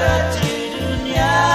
kecil dunia.